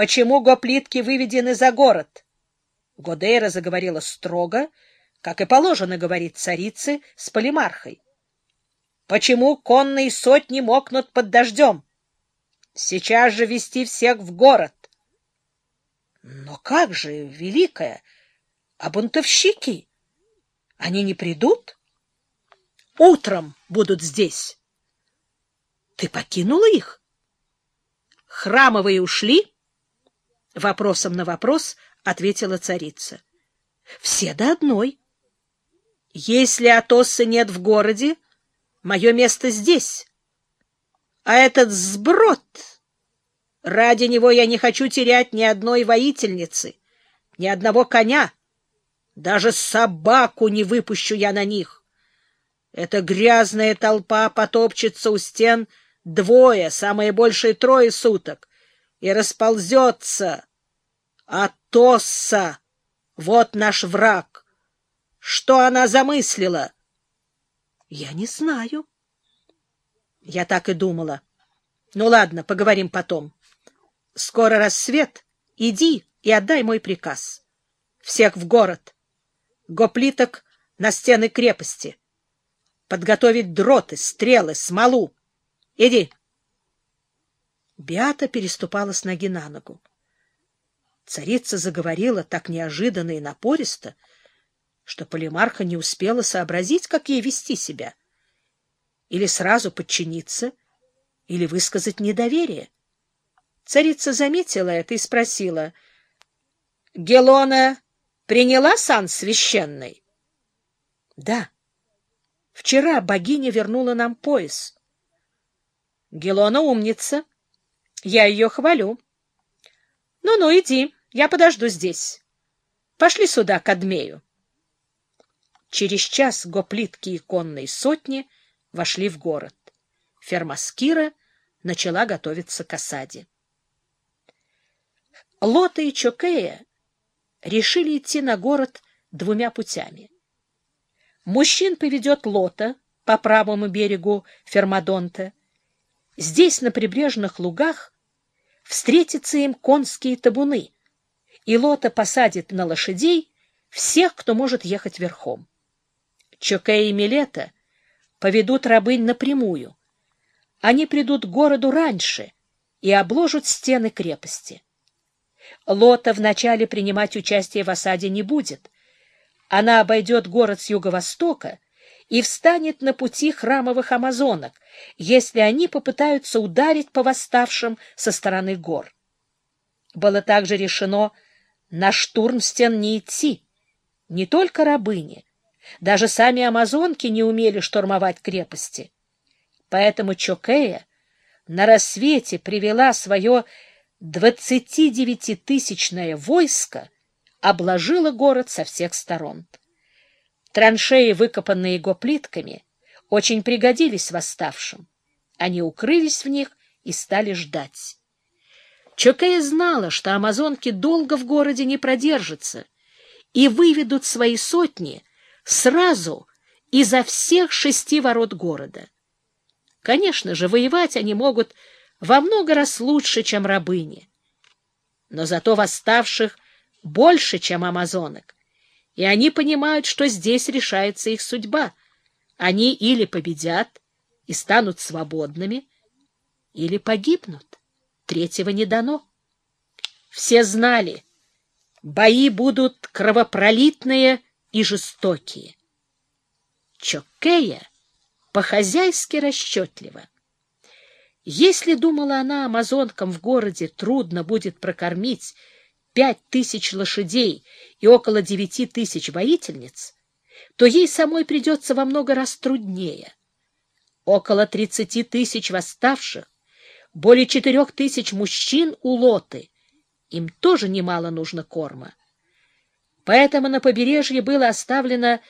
почему гоплитки выведены за город? Годейра заговорила строго, как и положено говорить царице с полимархой. Почему конные сотни мокнут под дождем? Сейчас же вести всех в город. Но как же, великая, а бунтовщики? Они не придут? Утром будут здесь. Ты покинула их? Храмовые ушли? Вопросом на вопрос ответила царица. Все до одной. Если Атоса нет в городе, мое место здесь. А этот сброд... Ради него я не хочу терять ни одной воительницы, ни одного коня. Даже собаку не выпущу я на них. Эта грязная толпа потопчется у стен двое, самое большее трое суток, и расползется. А Тосса — вот наш враг. Что она замыслила? Я не знаю. Я так и думала. Ну ладно, поговорим потом. Скоро рассвет. Иди и отдай мой приказ. Всех в город. Гоплиток на стены крепости. Подготовить дроты, стрелы, смолу. Иди. Биата переступала с ноги на ногу. Царица заговорила так неожиданно и напористо, что Полимарха не успела сообразить, как ей вести себя. Или сразу подчиниться, или высказать недоверие. Царица заметила это и спросила, — Гелона приняла сан священный? — Да. Вчера богиня вернула нам пояс. — Гелона умница. Я ее хвалю. Ну — Ну-ну, иди, я подожду здесь. Пошли сюда, к Адмею. Через час гоплитки и конные сотни вошли в город. Фермаскира начала готовиться к осаде. Лота и Чокея решили идти на город двумя путями. Мужчин поведет Лота по правому берегу Фермадонта. Здесь, на прибрежных лугах, встретятся им конские табуны, и Лота посадит на лошадей всех, кто может ехать верхом. Чокея и Милета поведут рабынь напрямую. Они придут к городу раньше и обложат стены крепости. Лота вначале принимать участие в осаде не будет. Она обойдет город с юго-востока и встанет на пути храмовых амазонок, если они попытаются ударить по восставшим со стороны гор. Было также решено на штурм стен не идти. Не только рабыни, даже сами амазонки не умели штурмовать крепости. Поэтому Чокея на рассвете привела свое двадцатидевятитысячное войско обложило город со всех сторон. Траншеи, выкопанные его плитками, очень пригодились восставшим. Они укрылись в них и стали ждать. Чокея знала, что амазонки долго в городе не продержатся и выведут свои сотни сразу изо всех шести ворот города. Конечно же, воевать они могут во много раз лучше, чем рабыни. Но зато восставших больше, чем амазонок, и они понимают, что здесь решается их судьба. Они или победят и станут свободными, или погибнут. Третьего не дано. Все знали, бои будут кровопролитные и жестокие. Чоккея по-хозяйски расчетлива. Если, думала она, амазонкам в городе трудно будет прокормить пять тысяч лошадей и около девяти тысяч воительниц, то ей самой придется во много раз труднее. Около тридцати тысяч восставших, более четырех тысяч мужчин у лоты, им тоже немало нужно корма. Поэтому на побережье было оставлено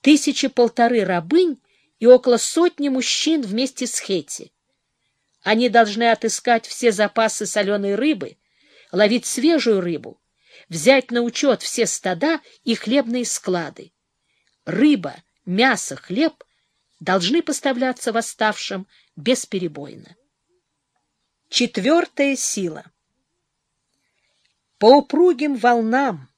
тысячи полторы рабынь и около сотни мужчин вместе с Хетти. Они должны отыскать все запасы соленой рыбы, ловить свежую рыбу, взять на учет все стада и хлебные склады. Рыба, мясо, хлеб должны поставляться восставшим бесперебойно. Четвертая сила. По упругим волнам,